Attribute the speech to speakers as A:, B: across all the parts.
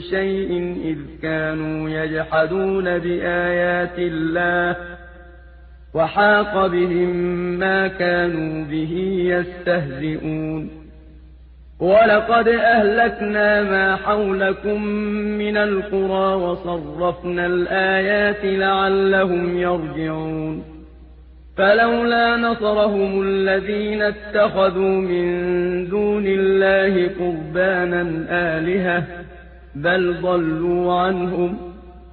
A: شَيْءٍ إِذْ كَانُوا يَجْحَدُونَ بِآيَاتِ اللَّهِ وَحَاقَ بِهِم مَّا كَانُوا بِهِ يَسْتَهْزِئُونَ. وَلَقَدْ أَهْلَكْنَا مَا حَوْلَكُم مِّنَ الْقُرَىٰ وَصَرَّفْنَا الْآيَاتِ لَعَلَّهُمْ يَرْجِعُونَ. فَلَوْلَا نَصَرَهُمُ الَّذِينَ اتَّخَذُوا مِن دُونِ اللَّهِ قُرْبَانًا آلِهَةً بَلْ ضَلُّوا عَنْهُمْ ۚ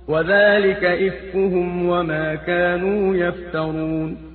A: وَذَٰلِكَ إِفْكُهُمْ وَمَا كَانُوا يَفْتَرُونَ